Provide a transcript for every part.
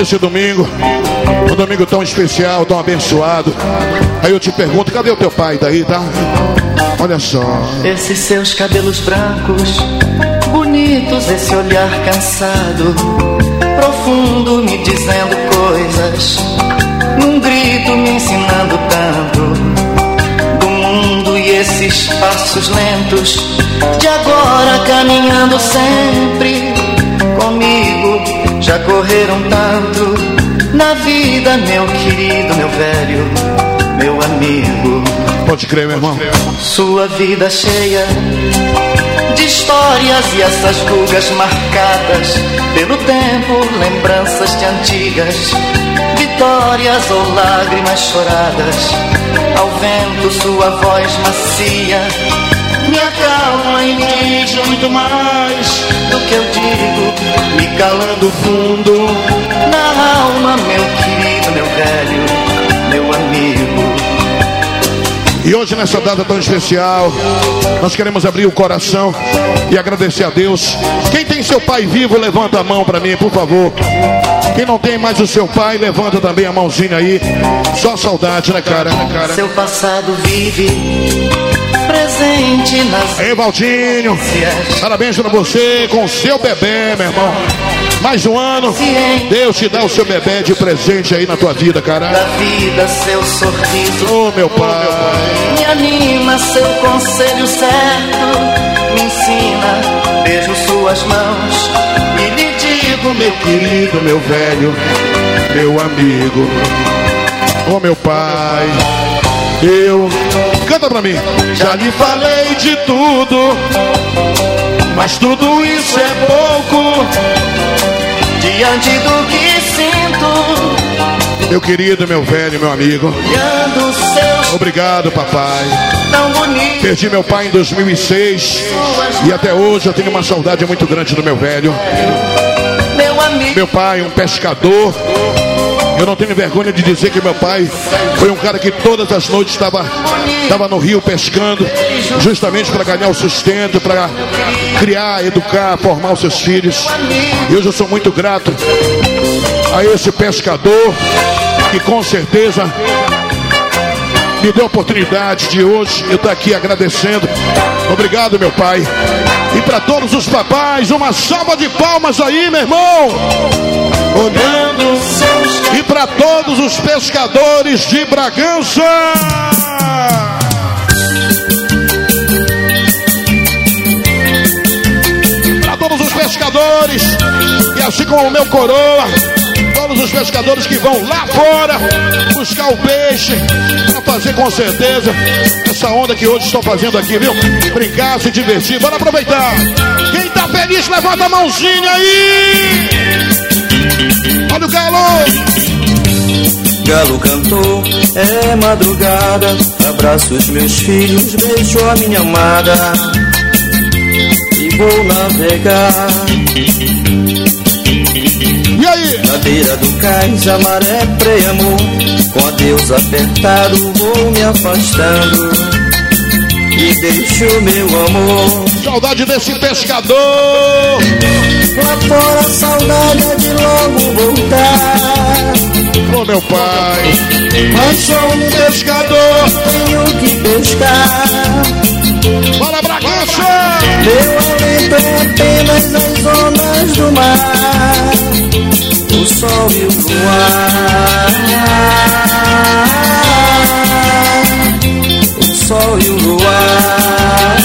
nesse domingo, um domingo tão especial, tão abençoado. Aí eu te pergunto, cadê o teu pai daí, tá? Olha só. Esses seus cabelos brancos, bonitos, esse olhar cansado, profundo, me dizendo coisas, num grito me ensinando tanto do mundo e esses passos lentos de agora caminhando sempre comigo. Já correram tanto na vida, meu querido, meu velho, meu amigo. Pode crer, meu irmão. Sua vida cheia de histórias e essas rugas marcadas pelo tempo, lembranças de antigas vitórias ou lágrimas choradas. Ao vento, sua voz macia me acalma e me diz muito mais do que eu digo, me calando fundo na alma, meu querido, meu velho, meu amigo. E hoje, nessa data tão especial, nós queremos abrir o coração e agradecer a Deus. Quem tem seu pai vivo, levanta a mão para mim, por favor. Quem não tem mais o seu pai, levanta também a mãozinha aí. Só saudade, né, cara? Seu passado vive presente nas Ei, Valdinho, parabéns pra você com o seu bebê, meu irmão. Mais um ano, Deus te dá o seu bebê de presente aí na tua vida, cara. da vida, seu sorriso. Ô, meu pai. Me anima, seu conselho certo. Me ensina, beijo suas mãos e lhe digo, meu Querido, meu velho, meu amigo. Ô, meu pai. Eu. Canta pra mim. Já lhe falei de tudo, mas tudo isso é pouco. diante do que sinto, Meu querido, meu velho, meu amigo. olhando seus Obrigado, papai. Perdi meu pai em 2006 e até hoje eu tenho uma saudade muito grande do meu velho. Meu amigo, Meu pai, um pescador. Eu não tenho vergonha de dizer que meu pai foi um cara que todas as noites estava estava no rio pescando, justamente para ganhar o sustento, para criar, educar, formar os seus filhos. E hoje eu sou muito grato a esse pescador que com certeza me deu a oportunidade de hoje eu estar aqui agradecendo. Obrigado, meu pai. E para todos os papais, uma salva de palmas aí, meu irmão. Olhando e para todos os pescadores de Bragança. Para todos os pescadores, e assim como o meu coroa, todos os pescadores que vão lá fora buscar o peixe, para fazer com certeza essa onda que hoje estão fazendo aqui, viu? Brincar, se divertir, bora aproveitar. Quem tá feliz, levanta a mãozinha aí. Olha o galo. Galo cantou, é madrugada. Abraço os meus filhos, beijo a minha amada. E vou navegar? Na beira do cais, a maré preamou. Com adeus apertado, vou me afastando. E deixo meu amor. Saudade desse pescador. Lá fora, saudade é de logo voltar. Ô meu pai, Mas sou um pescador, tenho que pescar. bora Bragança! Meu alento é apenas as ondas do mar, o sol e o luar. O sol e o luar.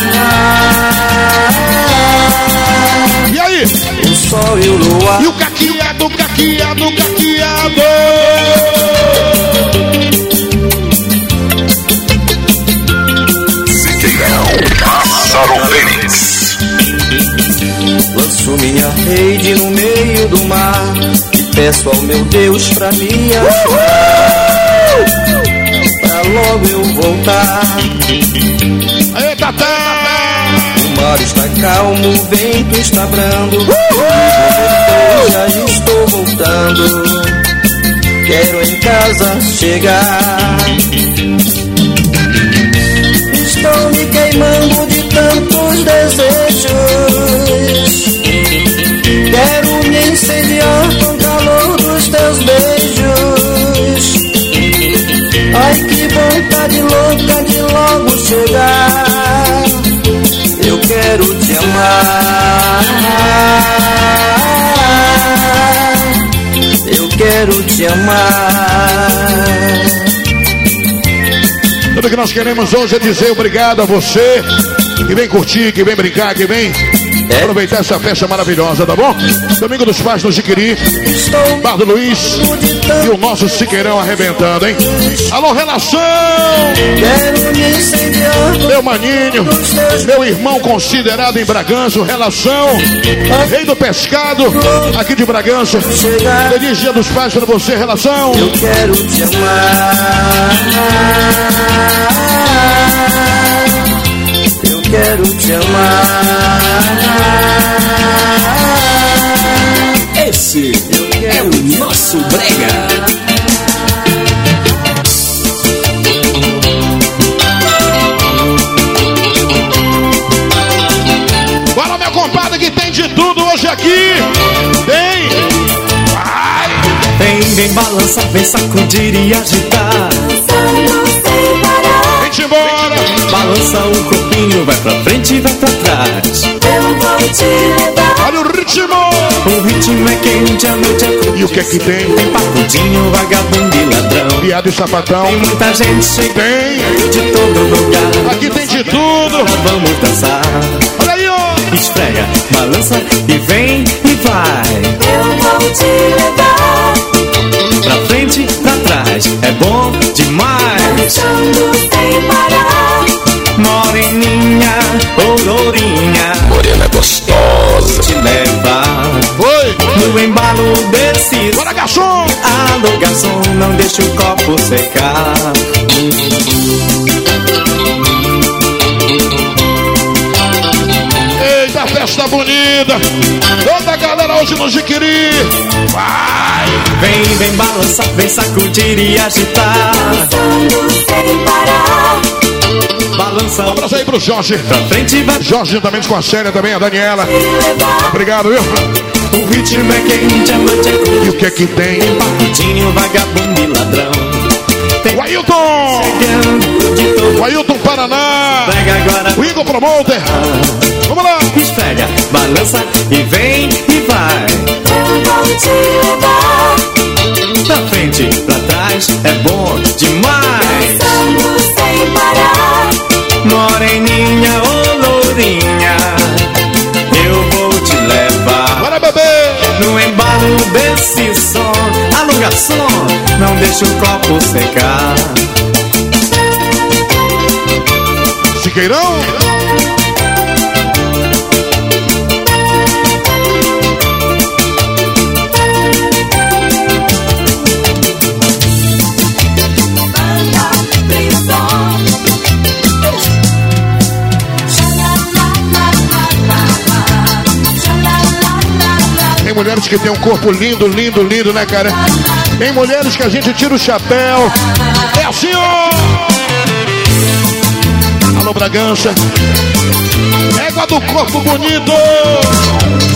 E aí? O sol e o luar. E o caqueado, caqueado, caqueado. Pássaro Fênix. Lanço minha rede no meio do mar peço ao meu Deus pra me ajudar. Pra logo eu voltar. Aê, Tatá! O mar está calmo, o vento está brando. Eu já estou voltando. Quero em casa chegar. Estou me queimando de tantos desejos. Vou chegar. Eu quero te amar. Eu quero te amar. Tudo que nós queremos hoje é dizer obrigado a você que vem curtir, que vem brincar, que vem é. aproveitar essa festa maravilhosa, tá bom? Domingo dos Pais no Jiquiri, Bar do Luiz e o nosso Siqueirão arrebentando, hein? Alô, relação! Meu maninho, meu irmão considerado em Bragança, relação, rei do pescado, aqui de Bragança. Feliz Dia dos Pais para você, relação. Eu quero te amar quero te amar. Esse é o nosso brega. Bora, meu compadre, que tem de tudo hoje aqui. Vem! Vai! Vem, vem balançar, vem sacudir e agitar. Balança o corpinho, vai pra frente e vai pra trás. Eu vou te levar. Olha o ritmo! O ritmo é quente, a noite é curta. E o que é que tem? Tem pacudinho, vagabundo e ladrão. Viado e sapatão. Tem muita gente chegando Tem! de todo lugar. Aqui tem de tudo! Vamos dançar. Olha aí, ó! Esfrega, balança e vem e vai. Eu vou te levar. Pra frente, pra trás, é bom demais. Dançando sem parar. Moreninha, lourinha, Morena gostosa. te levar. Oi! No embalo desse Bora, garçom! Alô, garçom, não deixa o copo secar. Eita, festa bonita! Toda a galera hoje no Jiquiri! Vai! Vem, vem balançar, vem sacudir e agitar. Dançando sem parar. Balança Um abraço aí pro Jorge. vai Jorge juntamente com a Célia também, a Daniela. Obrigado, viu? O ritmo é quente, a noite é E curta. o que é que tem? Pacudinho, vagabundo e ladrão. Tem O Ailton! chegando de todo O Ailton Paraná! Pega agora, O Igor Promoter! Vamos lá! esfrega, balança e vem e vai. Eu vou te levar. Pra frente, pra trás, é bom demais. Desse som, alô garçom, não deixa o copo secar. Siqueirão! Mulheres que têm um corpo lindo, lindo, lindo, né, cara? Tem mulheres que a gente tira o chapéu. É assim, ó! Alô, Bragança. Égua do corpo bonito.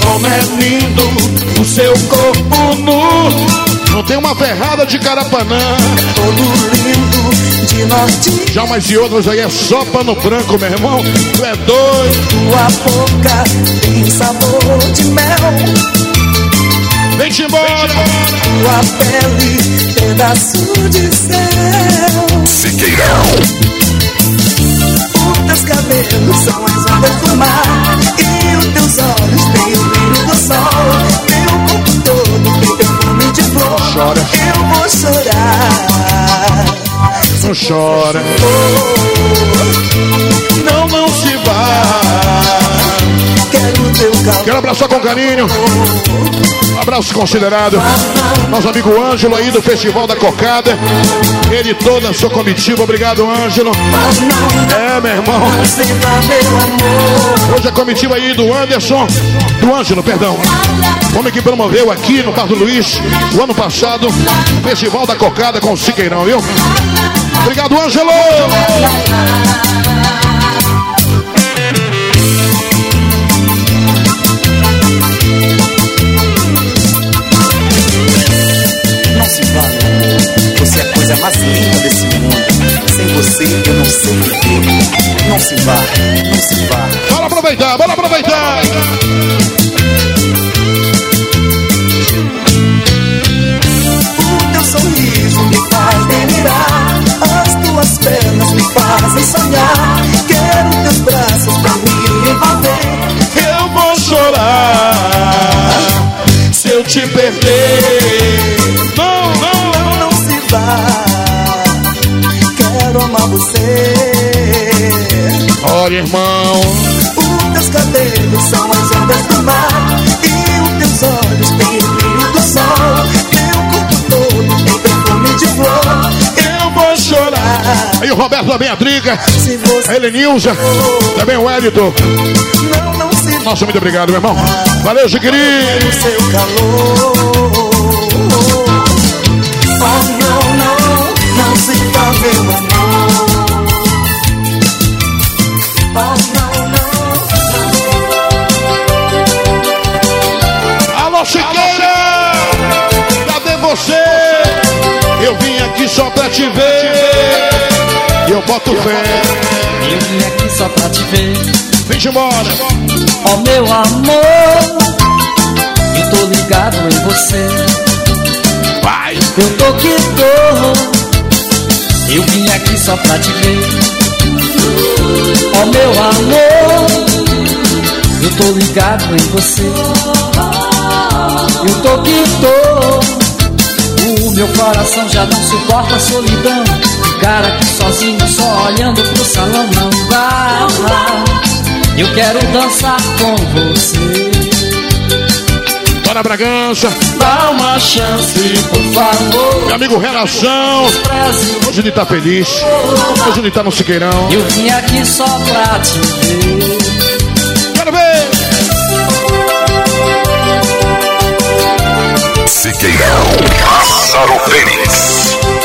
Como é lindo o seu corpo nu. Não tem uma ferrada de carapanã. Todo lindo de norte, Já umas e outras aí é só pano branco, meu irmão. Tu é doido. tua boca tem sabor de mel. Vem-te embora. Tua pele, pedaço de céu. Siqueirão. Os teus cabelos são as ondas do mar. E os teus olhos têm o brilho do sol. Teu corpo todo tem perfume de flor. Chora. Eu vou chorar. Não chora. Não, não se vá. Quero abraçar com carinho. Abraço considerado. Nosso amigo Ângelo aí do Festival da Cocada. Ele toda a sua comitiva. Obrigado, Ângelo. É, meu irmão. Hoje a comitiva aí do Anderson. Do Ângelo, perdão. Homem que promoveu aqui no Parque do Luiz, o ano passado, Festival da Cocada com o Siqueirão, viu? Obrigado, Ângelo! Coisa mais linda desse mundo. Sem você eu não sei viver. Não se vá, não se vá. Bora aproveitar, bora aproveitar. O teu sorriso me faz delirar. As tuas pernas me fazem sonhar. Quero teus braços pra me envolver. Eu vou chorar se eu te perder. Você. Olha, irmão. Os teus cabelos são as ondas do mar. E os teus olhos têm o brilho do sol. Teu corpo todo tem perfume de flor. Eu vou chorar. Aí o Roberto também, a Driga. A Helenilza. Também o Wellington. não, não se vá. Nossa, muito obrigado, meu irmão. Valeu, Chiquiri. no seu calor. Eu boto fé. Eu vim aqui só pra te ver, Vem embora. ó meu amor. Eu tô ligado em você, Vai. eu tô que tô. Eu vim aqui só pra te ver, ó meu amor. Eu tô ligado em você, eu tô que tô. O meu coração já não suporta a solidão. Ficar aqui sozinho, só olhando pro salão não dá. Eu quero dançar com você. Bora, Bragança. Dá uma chance, por favor. Meu amigo Relação. Hoje ele tá feliz. Hoje ele tá no Siqueirão. Eu vim aqui só pra te ver. Quero ver. Siqueirão. Lázaro Fênix.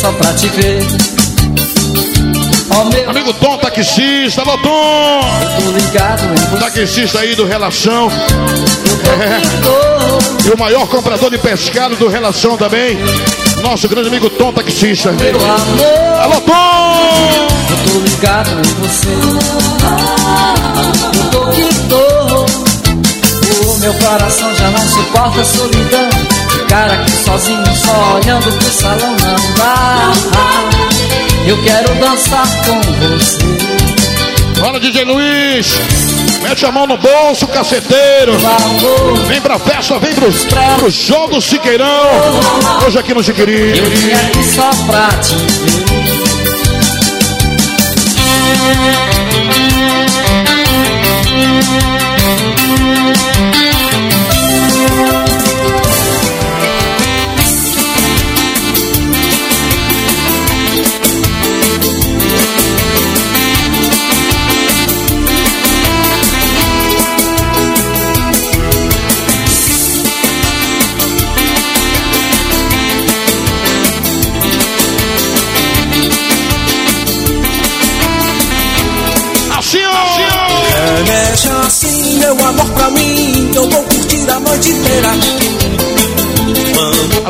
Só pra te ver. Meu, Amigo Tom, taxista. Alô, Tom. eu tô ligado em você. Taxista aí do Relação. É. E o maior comprador de pescado do Relação também. Nosso grande amigo Tom, taxista. Meu amor, Alô, Tom. eu tô ligado em você. Eu tô que tô. Meu coração já não suporta a solidão. Ficar aqui sozinho, só olhando pro salão não dá. Eu quero dançar com você. Bora, DJ Luiz. Mete a mão no bolso, caceteiro. Amor, Vem pra festa, vem pro, pro jogo Siqueirão. Hoje aqui no Siquiri. eu vim aqui só pra te ver.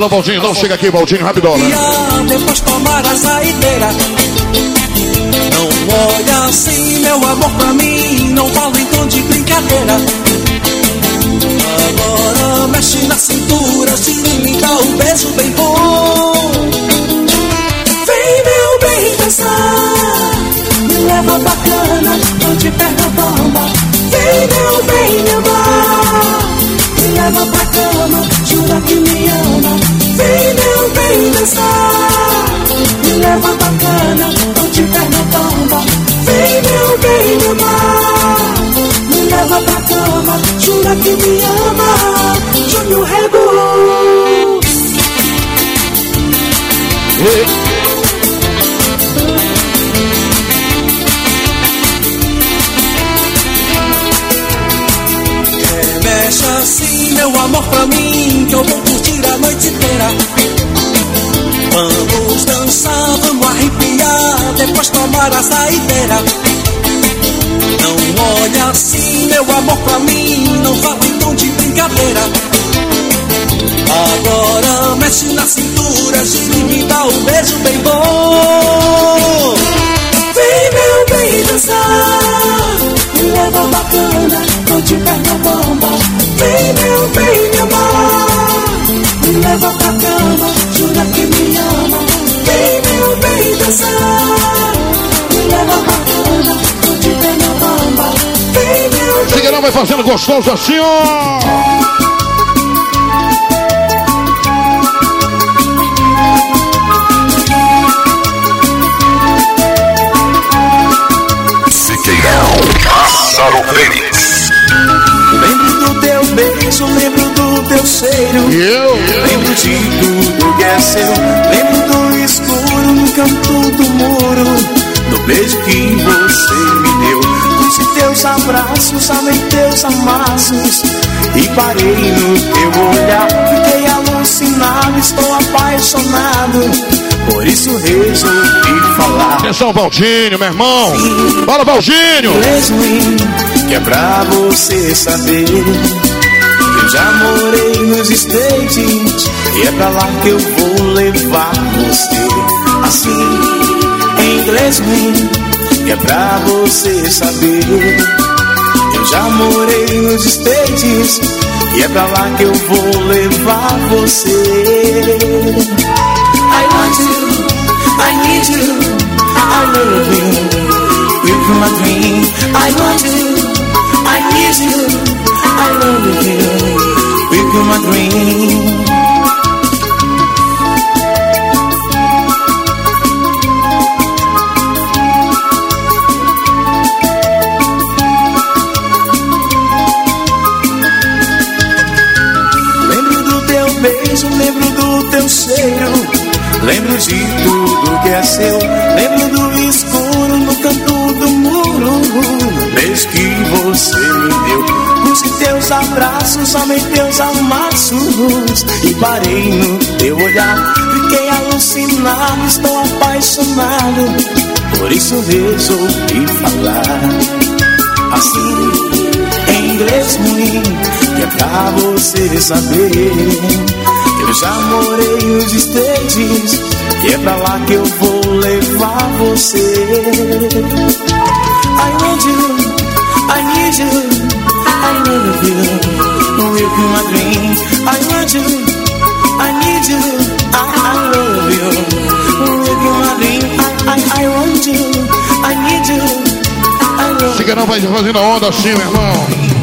Alô, Valdinho, não chega aqui, Valdinho, rapidona. criar, depois tomar a saideira. Não olha assim, meu amor, pra mim. Não fala então de brincadeira. Agora mexe na cintura, se me dá um beijo bem bom. Vem, meu bem, dançar. Me leva bacana, não te pega a bomba. Vem, meu bem, me amar. Me leva pra cama, jura que me ama. Vem, meu bem, dançar. Me leva bacana, não te pega a bomba. Vem, meu bem, me amar. Me leva pra cama, jura que me ama. Júnior Rego. Mexe meu amor, pra mim, que eu vou curtir a noite inteira. Vamos dançar, vamos arrepiar, depois tomar a saideira. Não olha assim, meu amor, pra mim, não fala então de brincadeira. Agora mexe na cintura, gira e me dá um beijo bem bom. Vem, meu bem, dançar. Me leva bacana, tô de perna bomba. Vem, meu bem, me amar. Me leva pra cama, jura que me ama. Vem, meu bem, dançar. Me leva bacana, tô de perna bomba. Vem, meu bem. Figueirão vai fazendo gostoso assim, ó. Beijo, lembro do teu cheiro. E eu? Lembro de tudo que é seu. Lembro do escuro no canto do muro. Do beijo que você me deu. Curti teus abraços, amei teus amassos. E parei no teu olhar. Fiquei alucinado, estou apaixonado. Por isso resolvi falar. Atenção, Valdinho, meu irmão. Bora, Valdinho. ruim, que é pra você saber. Já morei nos States e é pra lá que eu vou levar você. Assim, em inglês ruim, que é pra você saber. Eu já morei nos States e é pra lá que eu vou levar você. I want you, I need you, I love you. With my dream, I want you, I need you, I love you. Dream. Lembro do teu beijo, lembro do teu cheiro. Lembro de tudo que é seu. Lembro do escuro canto do muro. Beijo que você me deu. Curti teus abraços, amei teus amassos. E parei no teu olhar. Fiquei alucinado, estou apaixonado. Por isso resolvi falar assim em inglês ruim, que é pra você saber. Eu já morei nos States, e é pra lá que eu vou levar você. I want you, I need you, I love you, with my dream. I want you, I need you, I, I love you, with my dream. I, I, I want you, I need you, you. Figueirão vai fazendo a onda assim, meu irmão.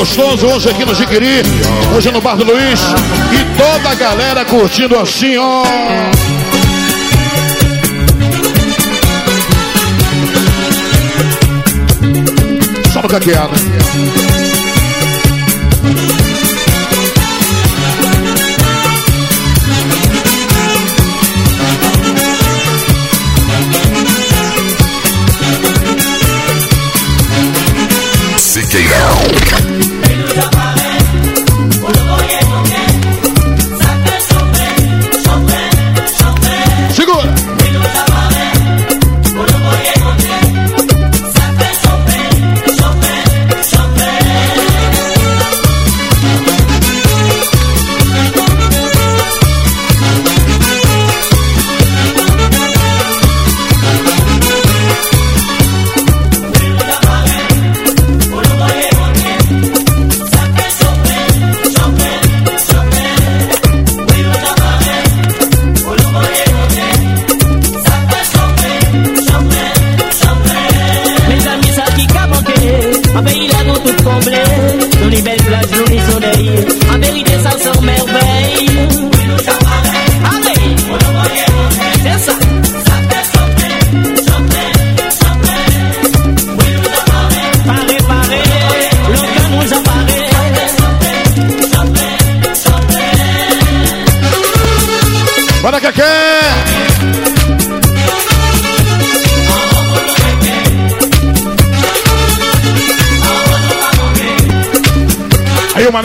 Gostoso hoje aqui no Jiquiri, hoje no Bar do Luiz. E toda a galera curtindo assim, ó. Só no caqueado. Siqueirão.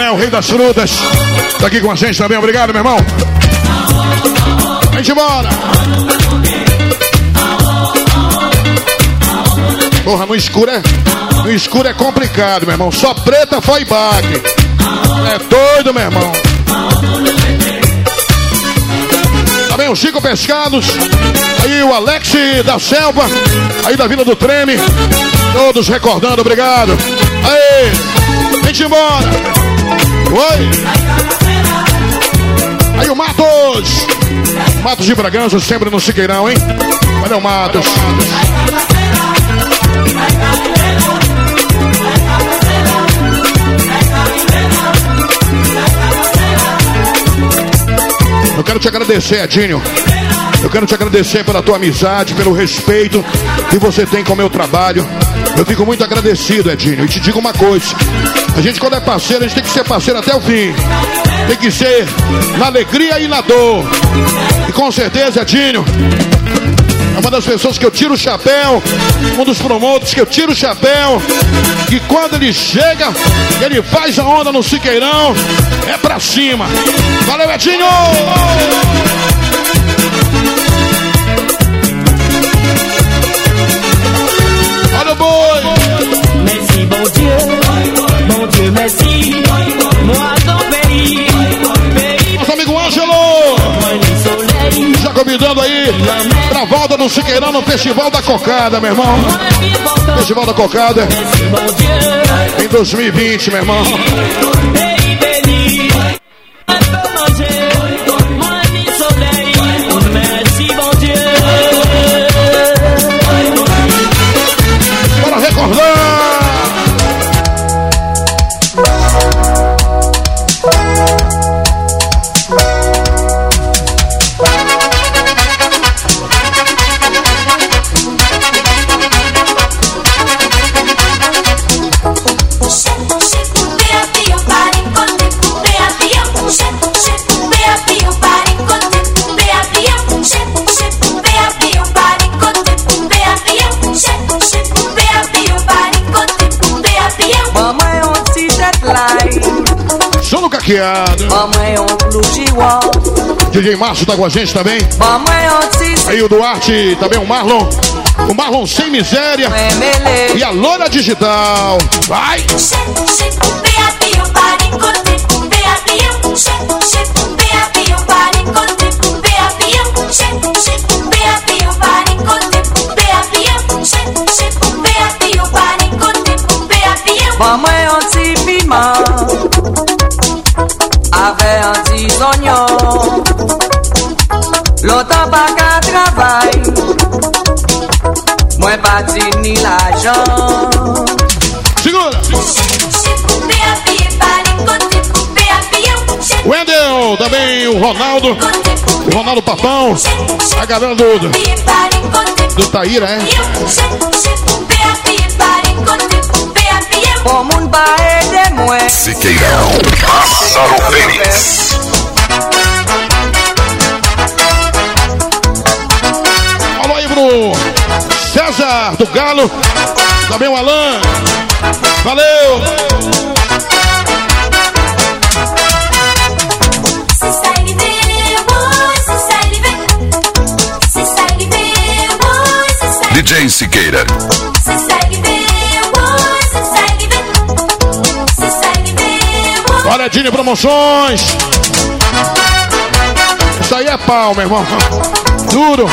Aí o rei das frutas, tá aqui com a gente também. Obrigado, meu irmão. Vem embora. Porra, no escuro é, no escuro é complicado, meu irmão. Só preta foi baque. É doido, meu irmão. Também o Chico Pescados. Aí o Alex da Selva. Aí da Vila do Treme. Todos recordando, obrigado. Aí, vem embora. Oi. Aí o Matos. Matos de Bragança, sempre no Siqueirão, hein? Valeu, Matos. Eu quero te agradecer, Edinho. Eu quero te agradecer pela tua amizade, pelo respeito que você tem com o meu trabalho. Eu fico muito agradecido, Edinho. E te digo uma coisa: a gente, quando é parceiro, a gente tem que ser parceiro até o fim. Tem que ser na alegria e na dor. E com certeza, Edinho, é uma das pessoas que eu tiro o chapéu, um dos promotores que eu tiro o chapéu, que quando ele chega, ele faz a onda no Siqueirão, é pra cima. Valeu, Edinho! Volta no Festival da Cocada, meu irmão. Festival da Cocada em 2020, meu irmão. Mamãe on Lujiwa, DJ Márcio tá com a gente também. mamãe petit Aí o Duarte, também o Marlon. O Marlon Sem Miséria e a Loura Digital. Vai! Maman un petit piment Petit oignon L'autant pas qu'à travail Moi pas ni l'argent Segura! Wendel, também o Ronaldo, o Ronaldo Papão, a galera do, do Taíra, é? Pour moun pas aider moi Siqueirão. Massaro Fênix. Alô aí pro César do Galo, também o Alan. Valeu! DJ Siqueira. Olha, Dini Promoções. Isso aí é pau, meu irmão. Duro.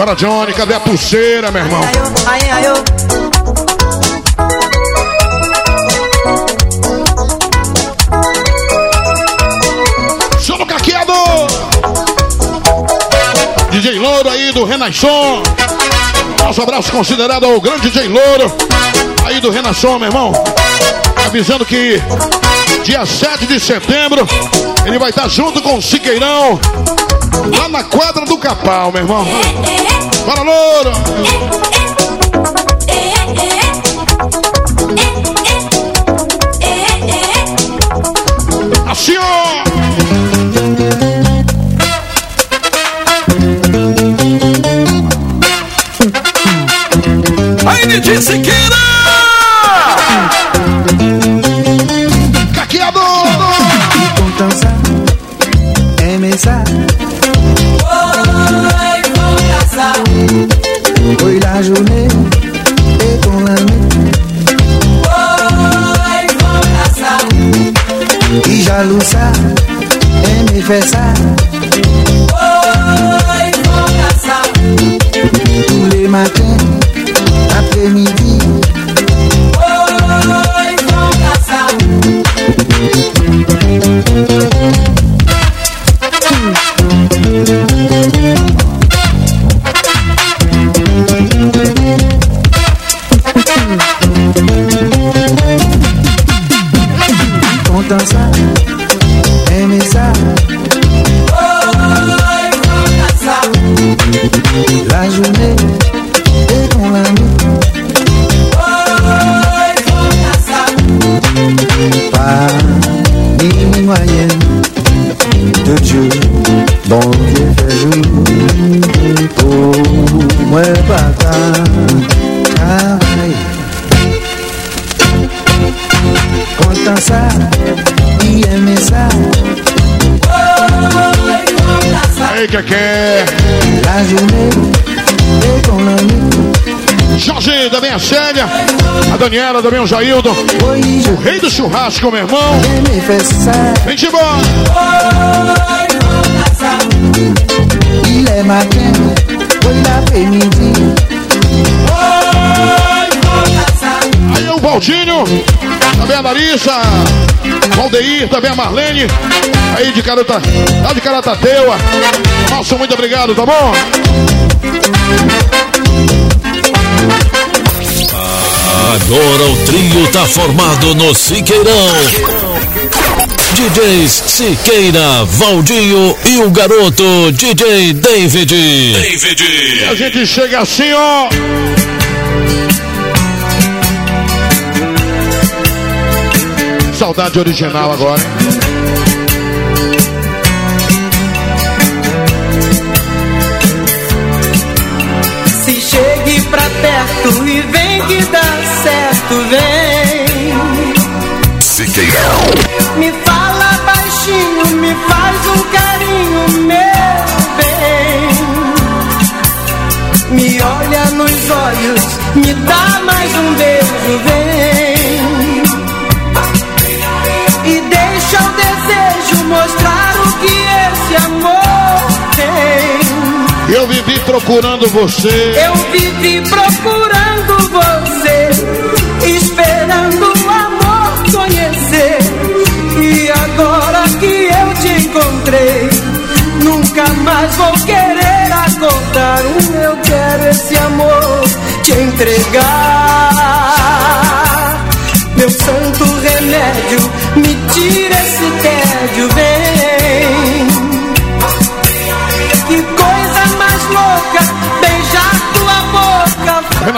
Bora, Johnny, cadê a pulseira, meu irmão? Ayo Ayen ayo Chama o caqueado! DJ Louro aí do Renasson. Nosso abraço considerado ao grande DJ Louro aí do Renasson, meu irmão. Avisando que dia 7 de setembro ele vai estar junto com o Siqueirão lá na quadra do Capão, meu irmão. Bora, Louro! confesar. Daniela, também o Jaildo, o rei do churrasco, meu irmão. Vem de l'après-midi. Aí o Baldinho, também a Larissa, Valdeir, também a Marlene, aí de Carata, lá de Caratateuá. Nossa, muito obrigado, tá bom? Agora o trio tá formado no Siqueirão. DJs Siqueira, Valdinho e o garoto DJ David. David. E a gente chega assim, ó. Saudade original agora. Se chegue pra perto e que dá certo, vem. Siqueira. Me fala baixinho, me faz um carinho, meu bem. Me olha nos olhos, me dá mais um beijo, vem. E deixa o desejo mostrar o que esse amor tem. Eu vivi procurando você. Eu vivi procurando você, esperando o amor conhecer. E agora que eu te encontrei, nunca mais vou querer acordar. Um eu quero esse amor te entregar. Meu santo remédio, me tira esse tédio,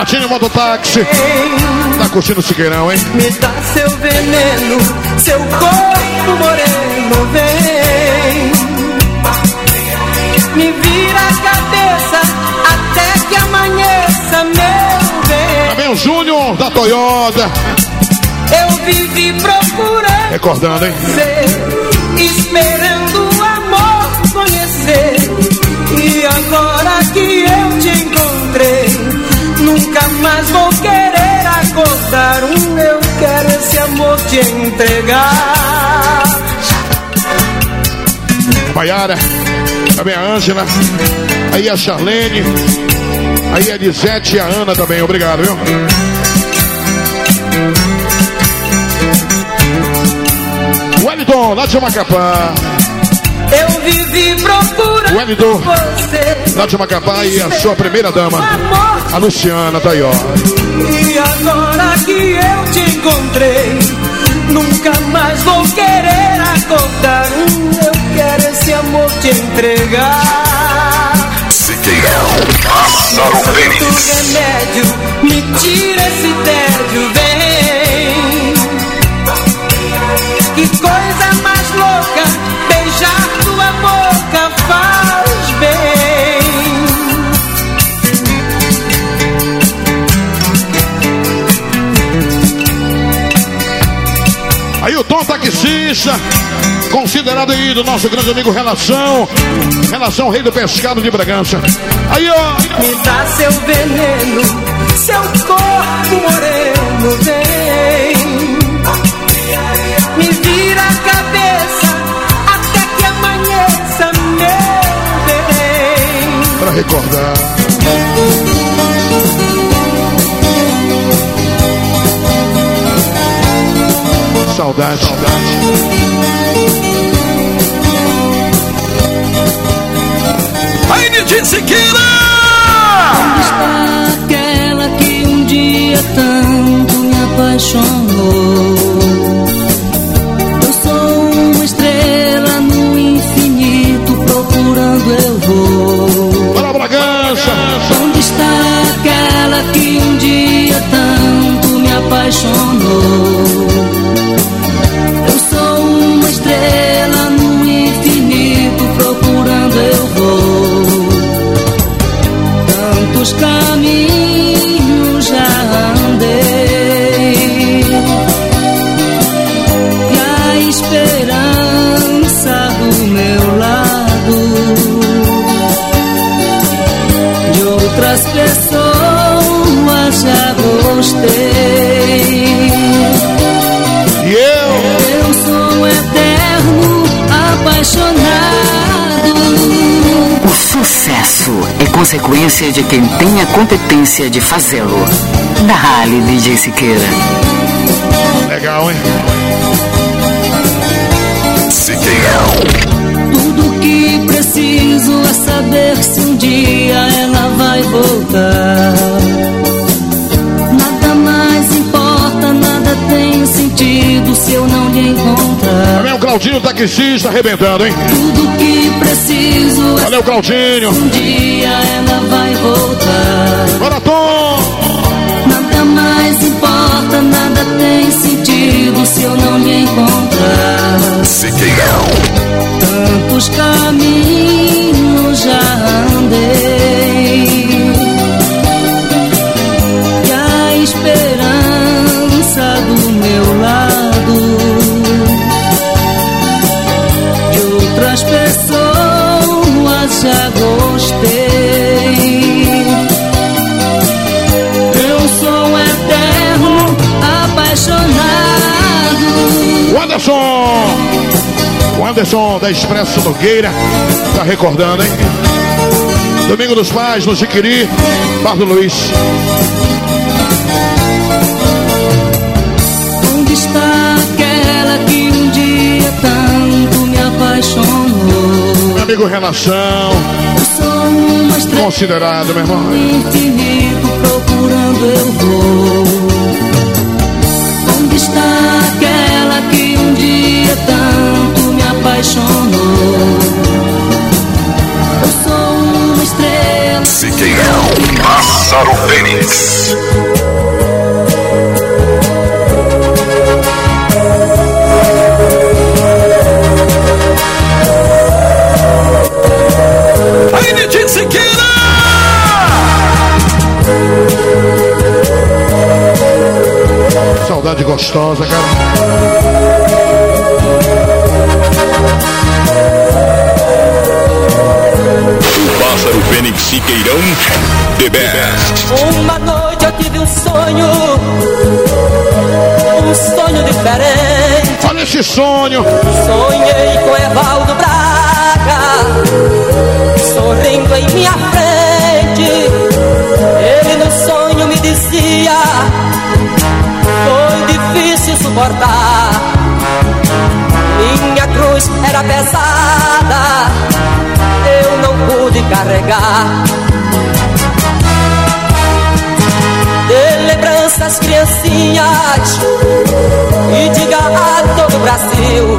Renatinho mototáxi. Tá curtindo o Siqueirão, hein? Me dá seu veneno, seu corpo moreno, vem. Me vira a cabeça até que amanheça, meu bem. Também o Júnior da Toyota. Eu vivi procurando Recordando, hein? você, esperando o amor conhecer. E agora que eu te encontrei, nunca mais vou querer acordar. Um eu quero esse amor te entregar. Maiara. Também a Ângela. Aí a Charlene. Aí a Lisete e a Ana também. Obrigado, viu? Wellington, lá de Macapá. Eu vivi procurando Wellington, você. lá de Macapá e a sua primeira dama, a Luciana, tá aí, ó. E agora que eu te encontrei, nunca mais vou querer acordar. Um eu quero esse amor te entregar. Siqueira. Taxista, considerado aí do nosso grande amigo Relação. Relação Rei do Pescado de Bragança. Aí, ó. Me dá seu veneno, seu corpo moreno, vem. Me vira a cabeça até que amanheça, meu bem. Pra recordar. Saudade. Aí, DJ Siqueira. Aquela que um dia tanto me apaixonou. Eu sou uma estrela no infinito, procurando eu vou. Bora, Bragança. Onde está aquela que um dia tanto me apaixonou? Gostei. E eu? Eu sou um eterno apaixonado. O sucesso é consequência de quem tem a competência de fazê-lo. Da Rally DJ Siqueira. Legal, hein? Siqueira. Tudo que preciso é saber se um dia ela vai voltar. Claudinho taxista arrebentando, hein? Tudo que preciso é Valeu, Claudinho. um dia ela vai voltar. Bora, Tom! Nada mais importa, nada tem sentido se eu não lhe encontrar. Siqueirão. Tantos caminhos já andei. Já gostei. Eu sou um eterno apaixonado. O Anderson! O Anderson da Expresso Nogueira tá recordando, hein? Domingo dos Pais, no Jiquiri, Bar do Luiz. Onde está aquela que um dia tanto me apaixonou? Amigo Relação, Eu sou uma estrela considerado, meu irmão. infinito, procurando eu vou. Onde está aquela que um dia tanto me apaixonou? Eu sou uma estrela. Siqueirão. Pássaro Fênix. Saudade gostosa, cara. Pássaro Fênix Siqueirão. The Best. Uma noite eu tive um sonho, um sonho diferente. Olha esse sonho. Sonhei com Evaldo Braga, sorrindo em minha frente. Ele no sonho me dizia: difícil suportar. Minha cruz era pesada, eu não pude carregar. de lembranças criancinhas e diga a todo o Brasil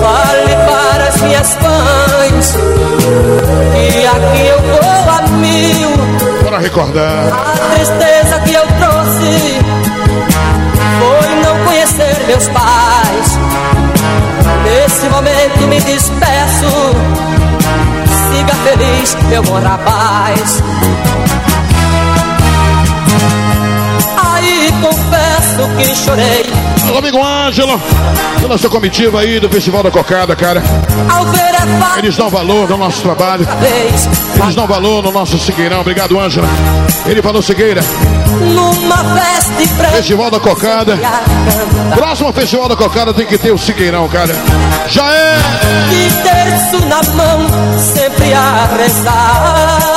fale para as minhas fãs que aqui eu vou a mil Bora recordar. a tristeza que eu trouxe conhecer meus pais. Nesse momento me despeço. Siga feliz meu bom rapaz Aí confesso que chorei Alô, amigo Ângelo. Da nossa comitiva aí do Festival da Cocada, cara. Eles dão valor no nosso trabalho. Eles dão valor no nosso Siqueirão. Obrigado, Ângela. Ele falou frente Festival da Cocada. Próximo Festival da Cocada tem que ter o Siqueirão, cara. Já é. de terço na mão, sempre a rezar.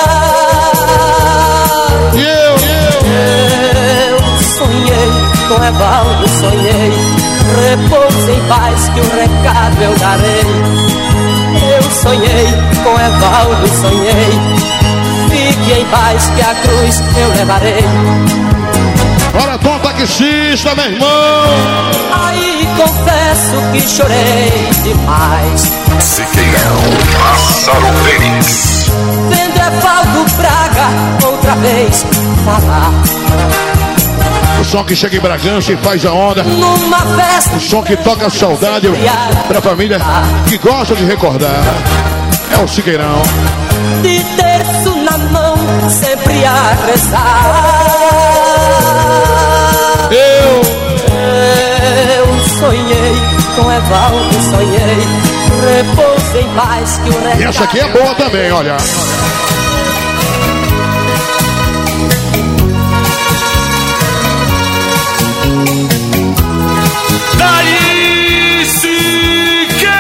E eu, e eu. Eu sonhei com Evaldo, sonhei. Repouso em paz que o recado eu darei. Eu sonhei com Evaldo, sonhei. Fique em paz que a cruz eu levarei. Bora, Tom Taxista, meu irmão. Aí confesso que chorei demais. Siqueirão. Pássaro Fênix. Vendo Evaldo Braga outra vez falar. O som que chega em Bragança e faz a onda. Numa festa O som que toca a saudade pra família que gosta de recordar. É o Siqueirão. de terço na mão, sempre a rezar. Eu. Eu sonhei com Evaldo, sonhei. Repouso em paz que o recado. E essa aqui é boa também, olha. Daí Siqueira!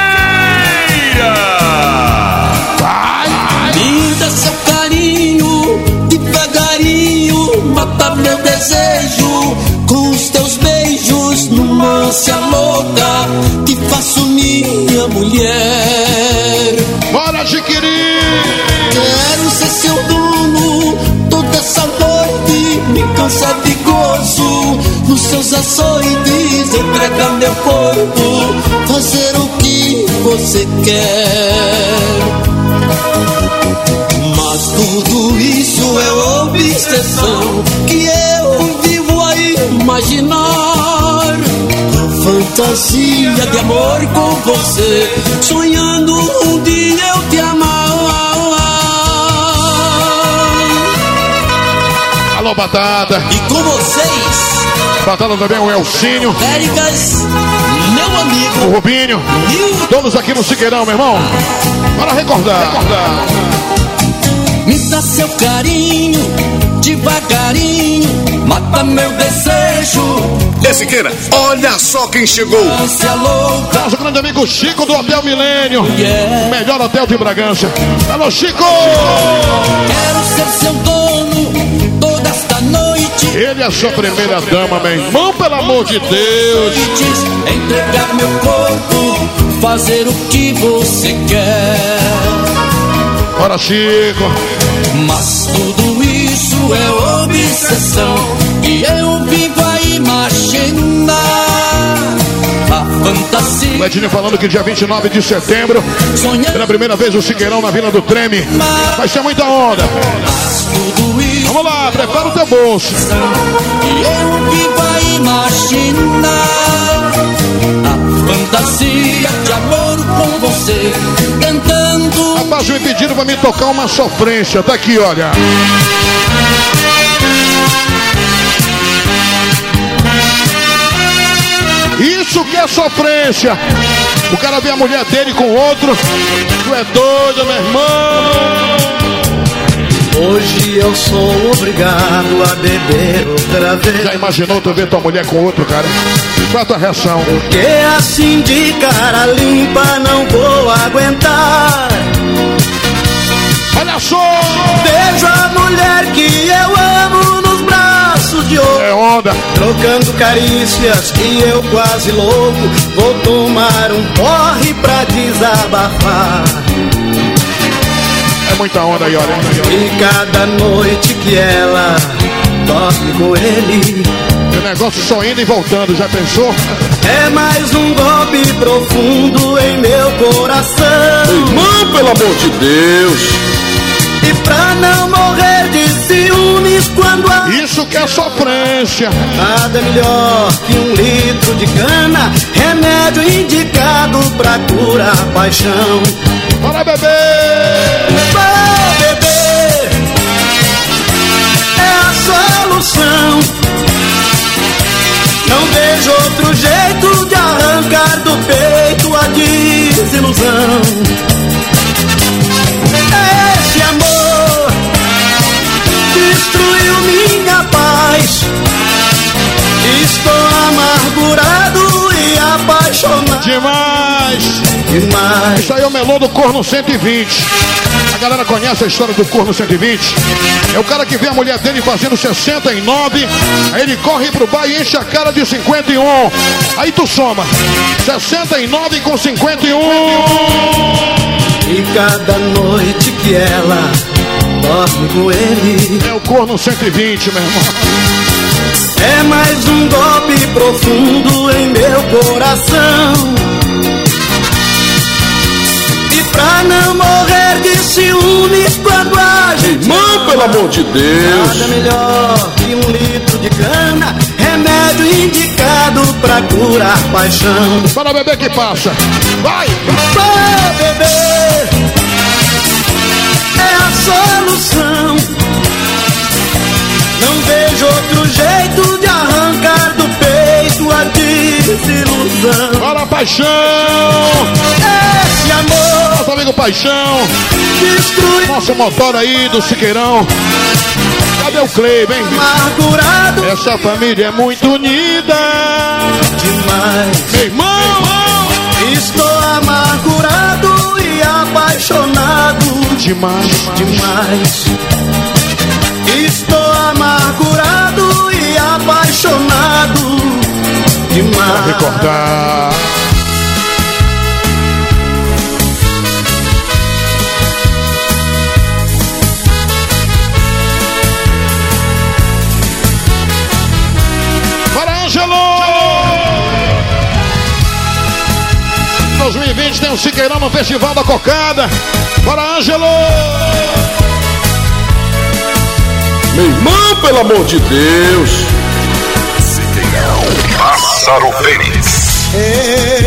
Me dá seu carinho, devagarinho, mata meu desejo com os teus beijos numa ânsia louca, te faço minha mulher. Bora, Jiquiri! Quero ser seu dono toda essa noite, me cansa de gozo, nos seus açoites, entregar meu corpo, fazer o que você quer. Mas tudo isso é obsessão que eu vivo a imaginar. A fantasia de amor com você, sonhando um dia eu te amar. Alô, Batata. E com vocês, Batata também, o Elcinho, Éricas, meu amigo, o Rubinho. Todos aqui no Siqueirão, meu irmão. Para recordar. me dá seu carinho, devagarinho, mata meu desejo.Ê Siqueira, olha só quem chegou. Louca, Nosso grande amigo Chico do Hotel Milênio. Yeah. Melhor hotel de Bragança. Alô, Chico! quero ser Ele a sua primeira dama, meu irmão, pelo amor de Deus. Entregar meu corpo, fazer o que você quer. Bora, Chico. Mas tudo isso é obsessão e eu vivo a imaginar a fantasia. O Edinho falando que dia 29 de setembro, pela primeira vez o Siqueirão na Vila do Treme. Vai ser muita onda. Mas tudo isso Vamos lá, prepara o teu bolso. eu vivo a imaginar a fantasia de amor com você cantando. Rapaz, me pediram pra me tocar uma sofrência. Tá aqui, olha. Isso que é sofrência. O cara vê a mulher dele com outro. Tu é doido, meu irmão. Hoje eu sou obrigado a beber outra vez. Já imaginou tu ver tua mulher com outro, cara? Qual a tua reação? Porque assim de cara limpa não vou aguentar. Olha só! Vejo a mulher que eu amo nos braços de outro. É onda. Trocando carícias e eu quase louco. Vou tomar um porre pra desabafar. É muita onda aí, olha. E cada noite que ela dorme com ele. O negócio só indo e voltando, já pensou? É mais um golpe profundo em meu coração. Irmão, pelo amor de Deus. E pra não morrer de ciúmes quando a Isso que é sofrência. Nada melhor que um litro de cana, remédio indicado pra curar a paixão. Bora, bebê! Vai beber, é a solução. Não vejo outro jeito de arrancar do peito a desilusão. É esse amor destruiu minha paz. Estou amargurado apaixonado Demais! demais. Isso aí é o melô do Corno 120. A galera conhece a história do Corno 120. É o cara que vê a mulher dele fazendo 69, aí ele corre pro bar e enche a cara de 51. Aí tu soma 69 com 51. E cada noite que ela dorme com ele É o Corno 120, meu irmão. é mais um golpe profundo em meu coração. E pra não morrer de ciúmes quando a gente Irmão, pelo amor de Deus. Nada melhor que um litro de cana, remédio indicado pra curar paixão. Para beber que passa. Vai! Pra beber é a solução. Não vejo outro jeito de arrancar do peito a desilusão. Para paixão! Esse amor Nosso amigo Paixão. destrui Nosso motor aí do Siqueirão. Cadê o Cleibe, hein? amargurado Essa família é muito unida. demais. Meu irmão! Estou amargurado e apaixonado Demais. demais. E apaixonado demais. recordar. Para Ângelo! 2020 tem o um Siqueirão no Festival da Cocada. Para Ângelo! Meu irmão, pelo amor de Deus. Massaro Pênis.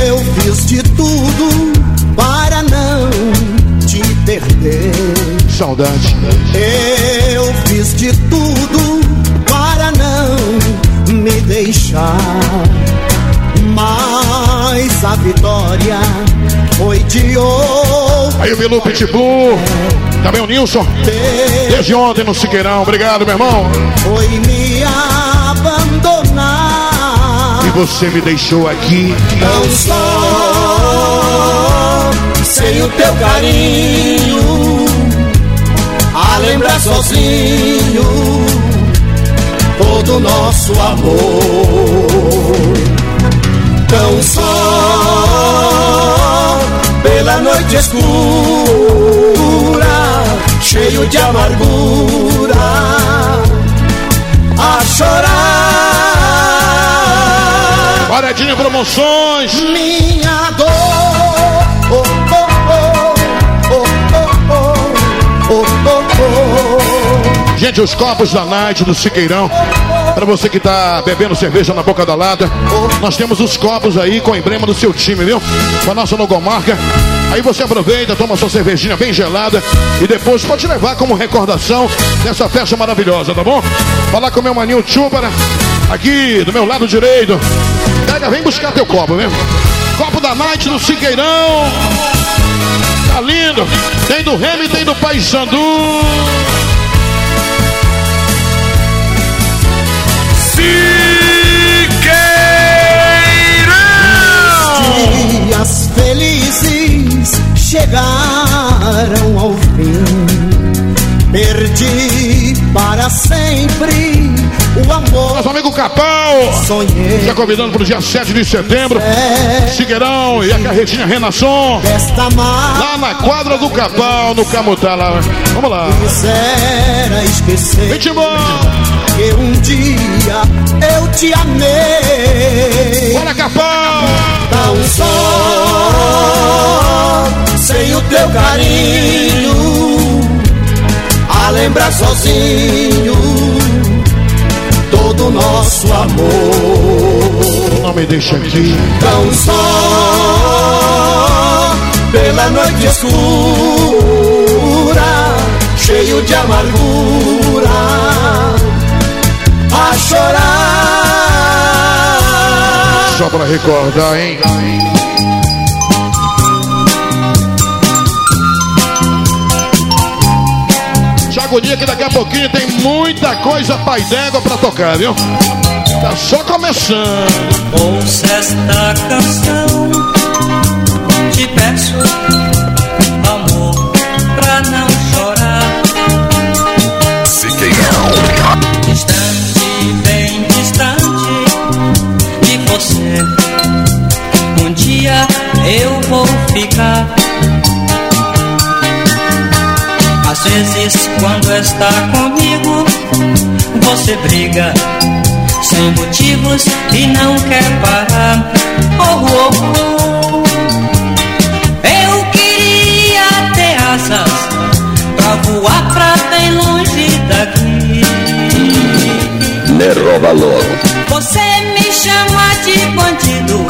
Eu fiz de tudo para não te perder. Saudade. Eu fiz de tudo para não me deixar. Mas a vitória foi de outro. Aí o Bilu Pitbull. Também o Nilson. Desde ontem no Siqueirão. Obrigado, meu irmão. Foi me abandonar. E você me deixou aqui. Não só sem o teu carinho, a lembrar sozinho todo o nosso amor. Tão só pela noite escura, cheio de amargura, a chorar. Paredinha Promoções. Minha dor. Oh, oh, oh, oh, oh, oh, oh, oh. Gente, os copos da Night do Siqueirão. Para você que tá bebendo cerveja na boca da lata, nós temos os copos aí com o emblema do seu time, viu? Com a nossa logomarca. Aí você aproveita, toma sua cervejinha bem gelada e depois pode levar como recordação dessa festa maravilhosa, tá bom? Falar com o meu maninho Chúpara, aqui do meu lado direito. Pega, vem buscar teu copo, viu? Copo da Night do Siqueirão. Tá lindo. Tem do Remy, tem do Paysandu. Dias felizes chegaram ao fim. Perdi para sempre o amor. Nosso amigo Capão. Sonhei. Já convidando para o dia 7 de setembro. Siqueirão e a carretinha Renasson. Lá na quadra do Capão, no Camutá lá. Vamos lá. Quisera esquecer. Que um dia eu te amei. Bora, Capão. Tão só sem o teu carinho. A lembrar sozinho todo o nosso amor. Não me deixa aqui. Tão só pela noite escura, cheio de amargura, a chorar. Só pra recordar, hein? Tiago Dia que daqui a pouquinho tem muita coisa pai d'égua pra tocar, viu? Tá só começando. Ouça esta canção, está comigo, você briga sem motivos e não quer parar. Oh, oh, oh. Eu queria ter asas pra voar pra bem longe daqui. Você me chama de bandido,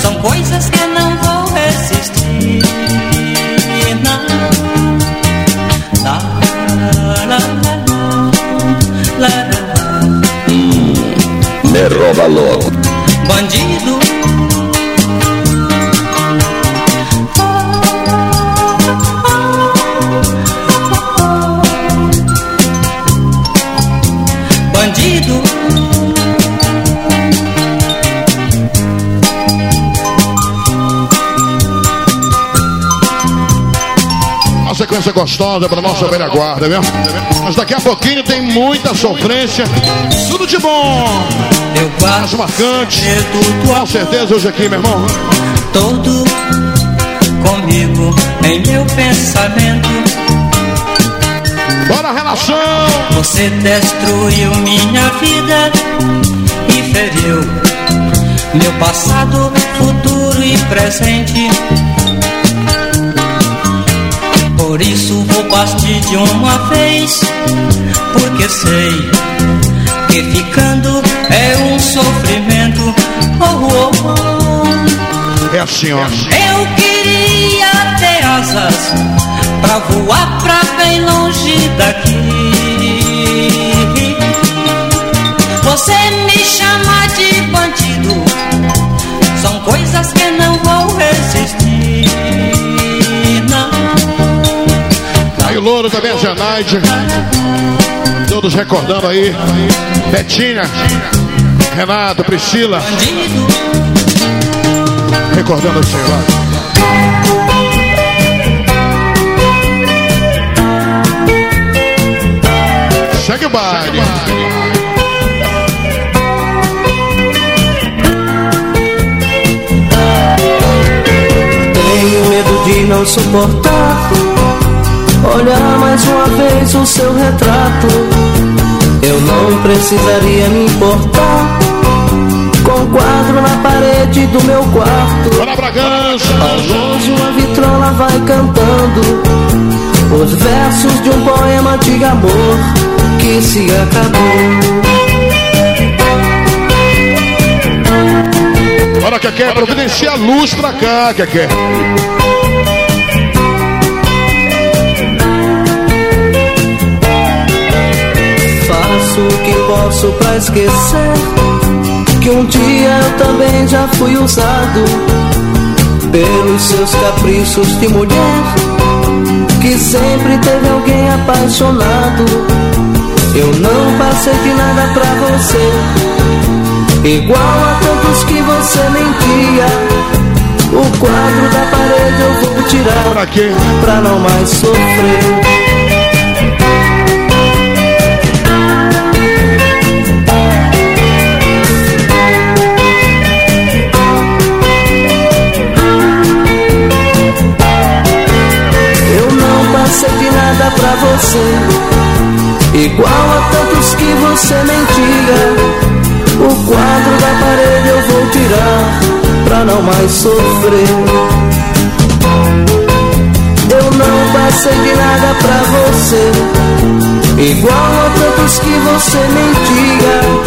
são coisas que não vou Rouba logo. Bandido. Sequência gostosa pra nossa velha guarda, viu? Mas daqui a pouquinho tem muita sofrência. Tudo de bom. Eu guardo As marcantes. Com certeza hoje aqui, meu irmão. todo comigo em meu pensamento. Bora, relação! Você destruiu minha vida e feriu meu passado, futuro e presente. Por isso vou partir de uma vez, porque sei que ficando é um sofrimento. Oh, oh, oh. É assim, ó. Eu queria ter asas pra voar pra bem longe daqui. Você me chama Louro também, a Janaide. Todos recordando aí. Betinha, Renato, Priscila. Recordando o senhor. Segue o baile. Tenho medo de não suportar Olhar mais uma vez o seu retrato. Eu não precisaria me importar Com o quadro na parede do meu quarto. Bora Bragança Ao longe uma vitrola vai cantando Os versos de um poema de amor Que se acabou. Bora, Keké, providencia a luz pra cá, Keké. Faço o que posso pra esquecer Que um dia eu também já fui usado Pelos seus caprichos de mulher Que sempre teve alguém apaixonado. Eu não passei de nada pra você Igual a tantos que você mentia. O quadro da parede eu vou tirar Pra quê? Pra não mais sofrer não de nada pra você Igual a tantos que você mentia o quadro da parede eu vou tirar pra não mais sofrer. Eu não passei de nada pra você, igual a tantos que você mentia.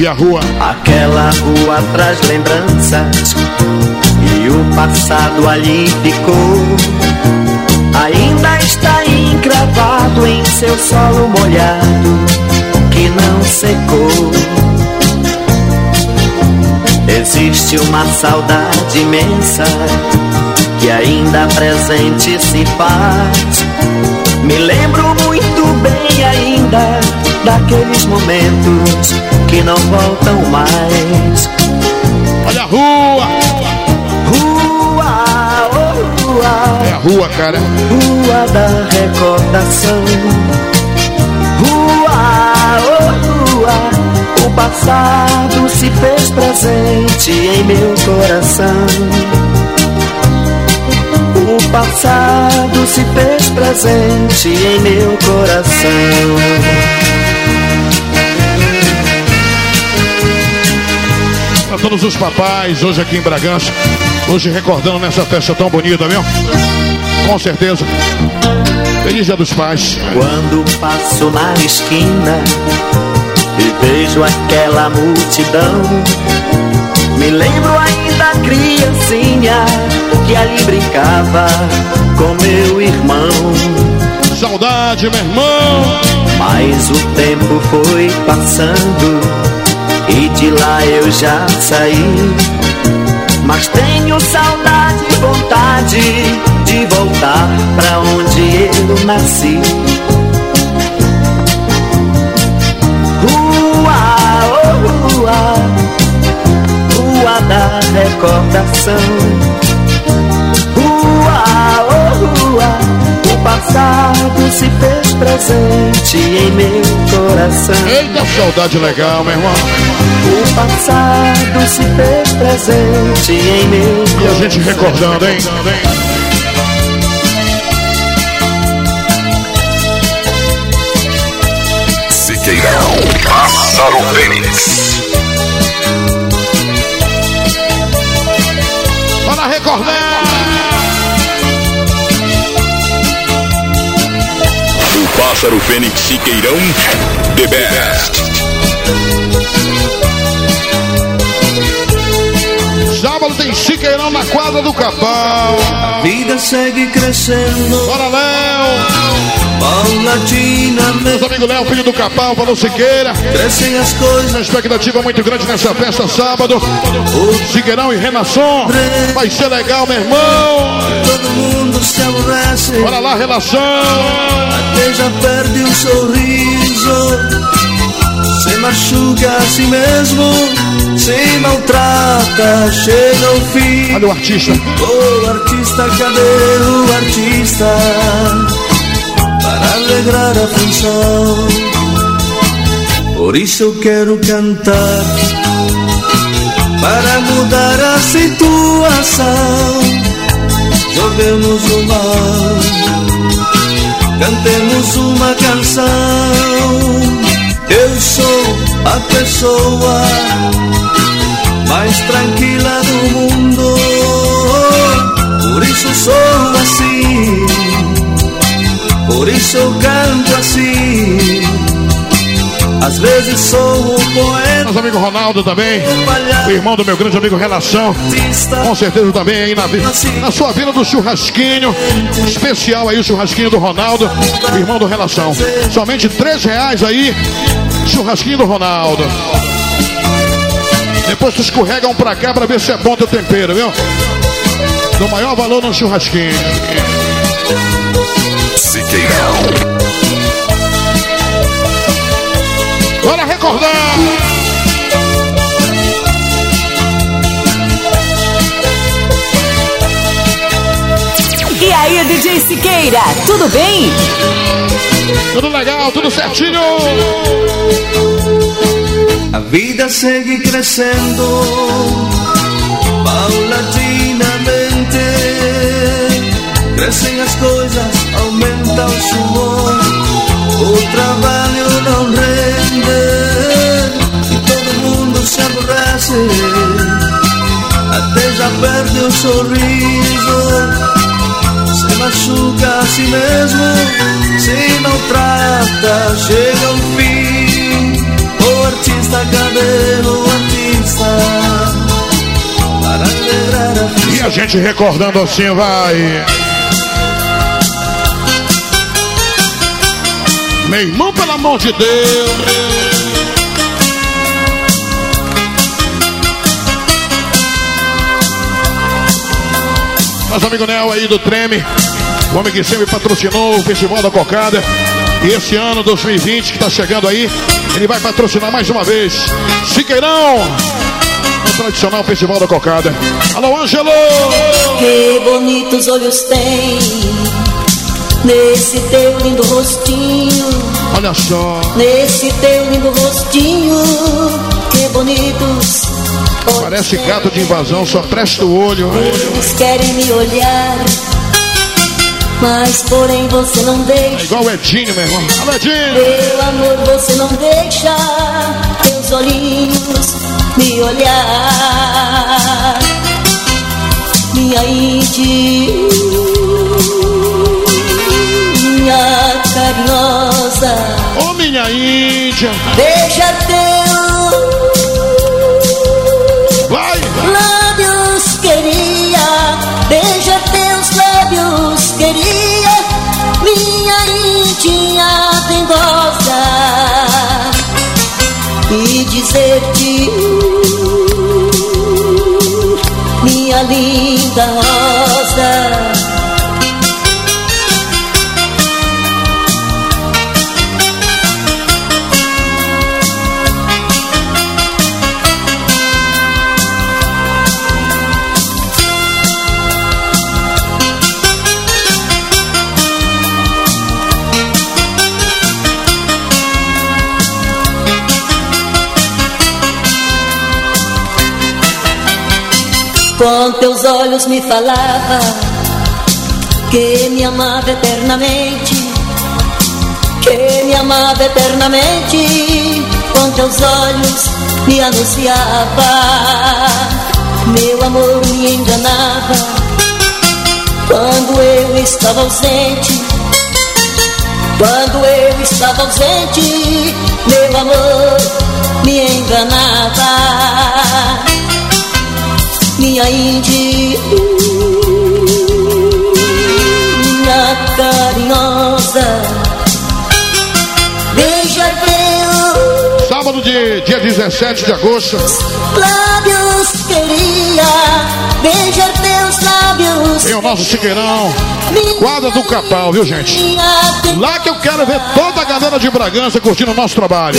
E a rua? Aquela rua traz lembranças e o passado ali ficou. Ainda está encravado em seu solo molhado que não secou. Existe uma saudade imensa que ainda presente se faz. Me lembro muito bem ainda daqueles momentos que não voltam mais. Olha a rua! Rua, oh rua. É a rua, cara. Rua da recordação. Rua, oh rua. O passado se fez presente em meu coração. O passado se fez presente em meu coração. Todos os papais, hoje aqui em Bragança, hoje recordando nessa festa tão bonita, viu? Com certeza. Feliz Dia dos Pais. Quando passo na esquina e vejo aquela multidão, me lembro ainda criancinha que ali brincava com meu irmão. Saudade, meu irmão. Mas o tempo foi passando e de lá eu já saí. Mas tenho saudade e vontade De voltar pra onde eu nasci. Rua, oh rua Rua da recordação. Rua, oh rua, o passado se fez presente em meu coração. Eita, saudade legal, meu irmão. O passado se fez presente em meu coração. E a gente recordando, hein? Siqueirão, Pássaro Fênix. Bora recordar! Pássaro Fênix Siqueirão, The Best. Sábado tem Siqueirão na quadra do Capão. A vida segue crescendo. Bora, Léo! Paulatinamente. Meus amigos Léo, filho do Capão, falou Siqueira. Crescem as coisas. Uma expectativa muito grande nessa festa sábado. Siqueirão e Renação. Vai ser legal, meu irmão. Aborrece. Bora lá, relação. Até já perde um sorriso. Se machuca a si mesmo. Se maltrata, chega ao fim. Olha o artista. O artista, cadê o artista? Para alegrar a função. Por isso eu quero cantar. Para mudar a situação. Joguemos o mal. Cantemos uma canção. Eu sou a pessoa mais tranquila do mundo. Por isso sou assim, por isso canto assim. Às vezes sou um poeta. Nosso amigo Ronaldo também, o irmão do meu grande amigo Relação. Com certeza também aí na, na sua vila do churrasquinho. Especial aí o churrasquinho do Ronaldo, o irmão do Relação. Somente três reais aí, churrasquinho do Ronaldo. Depois tu escorrega um pra cá pra ver se é bom teu tempero, viu? Do maior valor no churrasquinho. Siqueirão. Bora recordar! E aí, DJ Siqueira, tudo bem? Tudo legal, tudo certinho! A vida segue crescendo paulatinamente. Crescem as coisas, aumenta o suor. O trabalho não rende e todo mundo se aborrece. Até já perde o sorriso. Se machuca a si mesmo, se maltrata, chega ao fim. O artista, cadê o artista? Para alegrar a E a gente recordando assim, vai. Meu irmão, pelo amor de Deus. Nosso amigo Nel aí do Treme, o homem que sempre patrocinou o Festival da Cocada. E esse ano 2020 que está chegando aí, ele vai patrocinar mais uma vez. Siqueirão, o tradicional Festival da Cocada. Alô, Ângelo! Que bonitos olhos tem nesse teu lindo rostinho. Olha só. Nesse teu lindo rostinho, que bonitos. Parece gato de invasão, só presta o olho. Eles querem me olhar, mas porém você não deixa. É igual o Edinho, meu irmão. Alô, Edinho! Meu amor, você não deixa teus olhinhos me olhar. Minha índia, índia! Deixa teu Vai! lábios queria, beija teus lábios queria, minha índia dengosa, e dizer-te, minha linda Com teus olhos me falava que me amava eternamente, que me amava eternamente. Com teus olhos me anunciava, meu amor me enganava. Quando eu estava ausente, quando eu estava ausente, meu amor me enganava minha índia, minha carinhosa. Beija teu. Sábado de dia 17 de agosto. Lábios queria beijar lábios. Tem o nosso Chiqueirão. Quadra do Capão, viu gente? Lá que eu quero ver toda a galera de Bragança curtindo o nosso trabalho.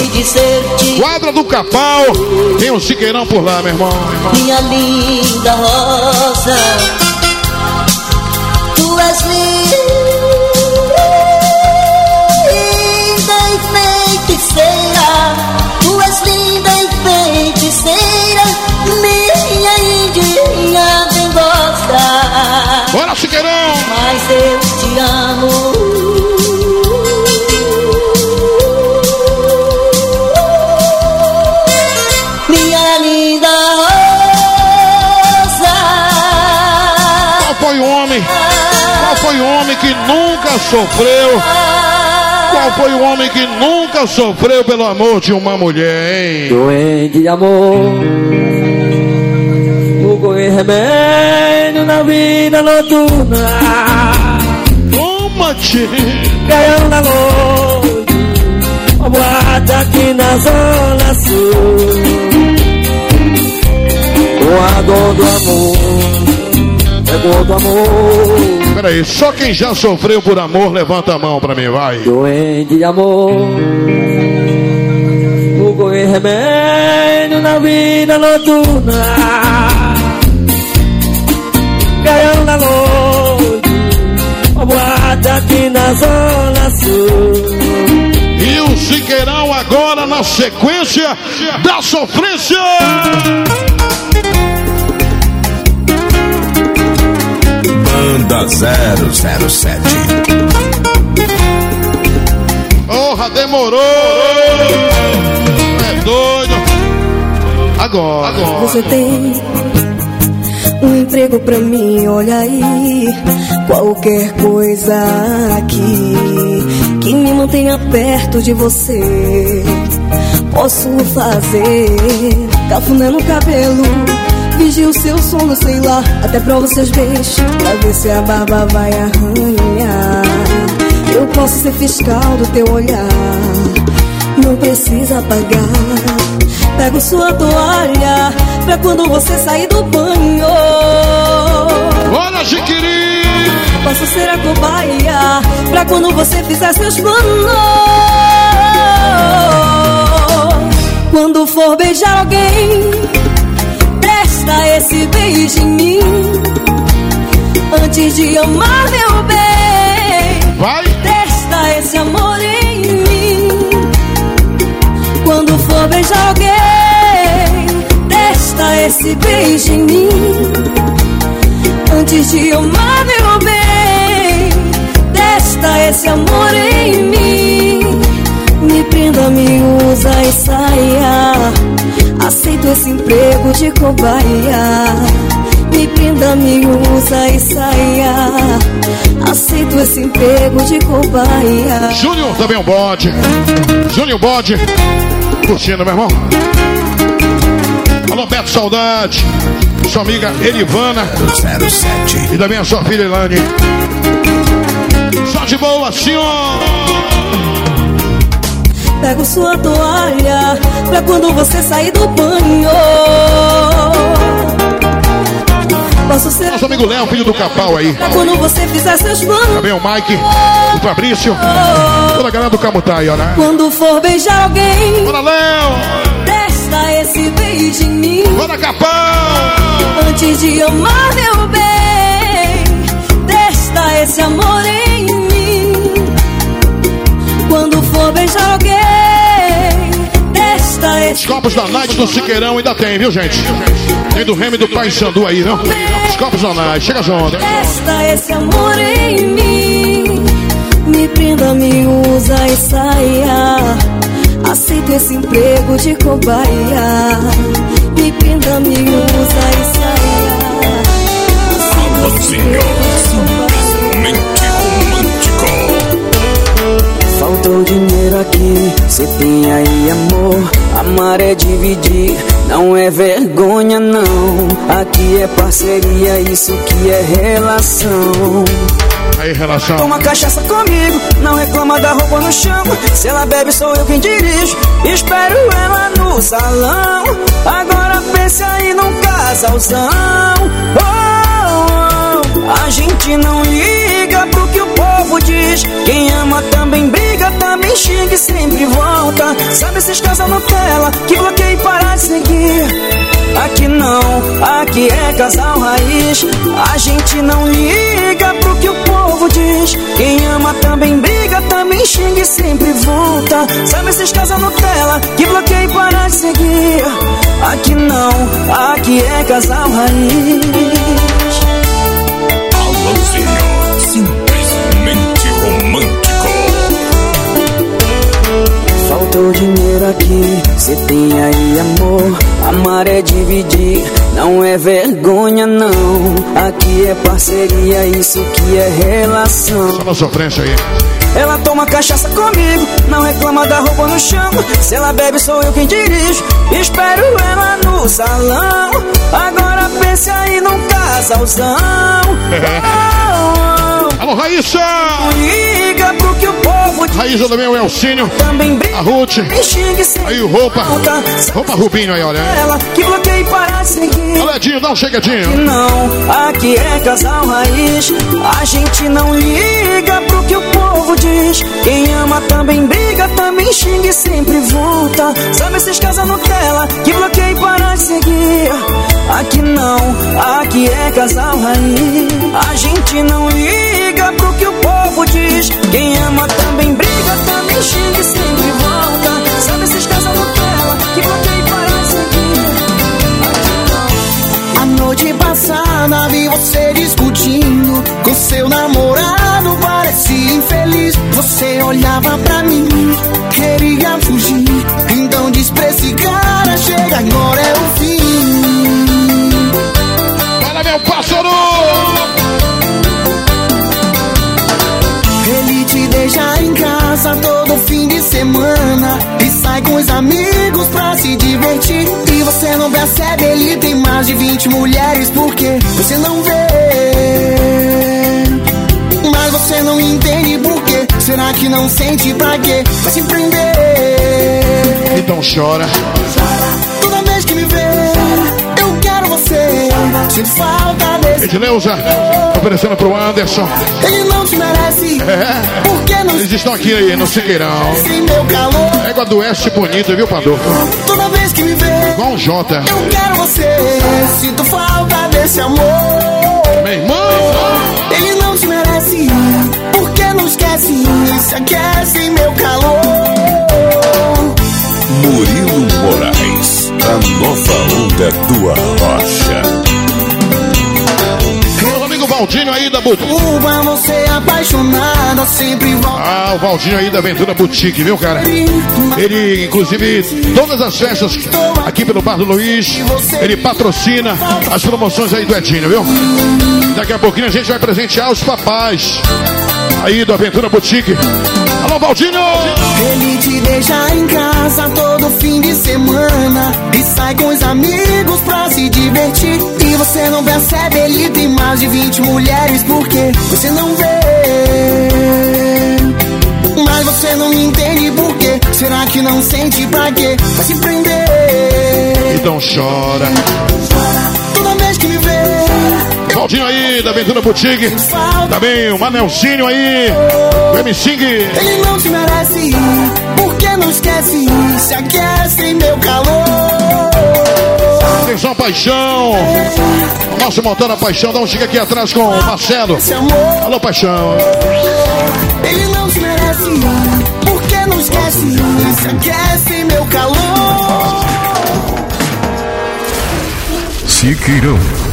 Quadra do Capão. Tem o Chiqueirão por lá, meu irmão. Minha linda rosa. Tu és linda dengosa. Bora, Chiqueirão! Mas eu te amo. Minha linda rosa. Qual foi o homem? Qual foi o homem que nunca sofreu? Qual foi o homem que nunca sofreu pelo amor de uma mulher, hein? Doente de amor, remédio na vida noturna. Toma-te! Caiu na noite, uma boate aqui na zona sul. Com a dor do amor, é dor do amor. Peraí, só quem já sofreu por amor, levanta a mão pra mim, vai. Doente de amor, e remédio na vida noturna. Caiu na noite, uma boate aqui na zona sul. E o Chiqueirão agora na sequência da sofrência. Banda 007. Porra, demorou! É doido! Agora, agora. Você tem um emprego pra mim, olha aí. Qualquer coisa aqui que me mantenha perto de você. Posso fazer cafuné no cabelo. Vigio o seu sono, sei lá, até prova seus beijos Pra ver se a barba vai arranhar Eu posso ser fiscal do teu olhar Não precisa pagar Pego sua toalha Pra quando você sair do banho. Bora, Chiquiri! Posso ser a cobaia Pra quando você fizer seus planos Quando for beijar alguém Presta esse beijo em mim. Antes de amar meu bem Vai! Testa esse amor em mim. Quando for beijar alguém Esse beijo em mim. Antes de amar meu bem Testa esse amor em mim. Me prenda, me usa e saia. Aceito esse emprego de cobaia. Me prenda, me usa e saia. Aceito esse emprego de cobaia. Júnior também um bode. Júnior Bode. Curtindo, meu irmão. Beto Saudade. Sua amiga Erivana. 07. E também a sua filha Elane. Só de boa, senhor. Pego sua toalha Pra quando você sair do banho Posso ser Nosso amigo Léo, filho do Capau aí. Pra quando você fizer seus planos Também o Mike, o Fabrício. Toda a galera do Camutá aí, ó, né? Quando for beijar alguém Bora, Léo! Testa esse beijo em mim Bora, Capão! Antes de amar meu bem Testa esse amor em mim Quando for beijar alguém Testa esse copos da Night do Siqueirão ainda tem, viu, gente? Tem do Remy do Pai Sandu aí, viu? Os copos da Night, chega junto. Testa esse amor em mim. Me prenda, me usa e saia. Aceito esse emprego de cobaia. Me prenda, me usa e saia. De Simplesmente romântico. Faltou dinheiro aqui, cê tem aí amor. Amar é dividir, não é vergonha não. Aqui é parceria, isso que é relação. Aí. Toma cachaça comigo, não reclama da roupa no chão. Se ela bebe, sou eu quem dirijo. Espero ela no salão. Agora pense aí num casalzão. Oh, oh, a gente não liga pro que o povo diz. Quem ama também briga, também xinga e sempre volta. Sabe esses casal Nutella que bloqueia aqui é casal raiz. A gente não liga pro que o povo diz. Quem ama também briga, também xinga e sempre volta. Sabe esses casal Nutella que bloqueia e para de seguir? Aqui não, aqui é casal raiz. Alôzinho, simplesmente romântico. Faltou dinheiro aqui, cê tem aí amor. Amar é dividir, não é vergonha não. Aqui é parceria, isso que é relação. Só na sofrência aí. Ela toma cachaça comigo, não reclama da roupa no chão. Se ela bebe, sou eu quem dirijo. Espero ela no salão. Agora pense aí num casalzão. Oh, oh. Alô, Raíssa! Liga pro que diz. Raíssa também, o Elcínio. A Ruth. Aí o roupa. Roupa Rubinho aí, olha. Ela que bloqueia e para de seguir. Olha, Edinho, dá um chegadinho. Não, aqui é casal raiz. A gente não liga pro que o povo diz. Quem ama também briga, também xinga e sempre volta. Sabe esses casal Nutella que bloqueia e para de seguir? Aqui não, aqui é casal raiz. A gente não liga pro que o povo diz. Quem ama também briga, também xinga e sempre volta. Sabe esses casal Nutella que bloqueia para seguir? A noite passada vi você discutindo com seu namorado, parecia infeliz. Você olhava pra mim, queria fugir. Então diz pra esse cara: chega, agora é o fim. Fala, meu pássaro! Deixa em casa todo fim de semana e sai com os amigos pra se divertir. E você não percebe, ele tem mais de 20 mulheres porque você não vê. Mas você não entende por quê. Será que não sente pra quê? Vai se prender. Então chora. Toda Sinto falta desse. Edileuza, oferecendo pro Anderson. Ele não te merece. É. Por que não Eles estão aqui aí no Siqueirão. sem meu calor? Égua do Oeste bonita, viu, Pador? Toda vez que me vê, Igual um Jota. eu quero você. Sinto falta desse amor. Meu irmão! Ele não te merece. Por que não esquece? Se aquece meu calor. Murilo Moraes, a nova onda do Arrocha. Valdinho aí da Boutique. Uma você apaixonada, sempre volta. Ah, o Valdinho aí da Aventura Boutique, viu, cara? Ele, inclusive, todas as festas aqui pelo Bar do Luiz, ele patrocina as promoções aí do Edinho, viu? Daqui a pouquinho a gente vai presentear os papais aí do Aventura Boutique. Alô, Valdinho! Ele te deixa em casa todo fim de semana e sai com os amigos pra se divertir. E você não percebe, ele tem mais de 20 mulheres porque você não vê. Mas você não entende por quê. Será que não sente pra quê? Vai se prender. Então chora. Me vê, Valdinho aí da Aventura Boutique. Também o Manelzinho aí. O M5. ele não te merece. Por que não esquece? Se aquece em meu calor. Atenção, paixão. Nosso motor a paixão. Dá um chega aqui atrás com o Marcelo. Alô, paixão. Ele não te merece, por que não esquece? Se aquece em meu calor. Siqueirão.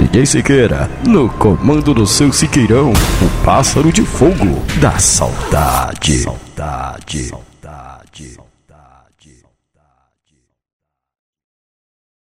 DJ Siqueira, no comando do seu Siqueirão, o pássaro de fogo da saudade. Saudade. Saudade.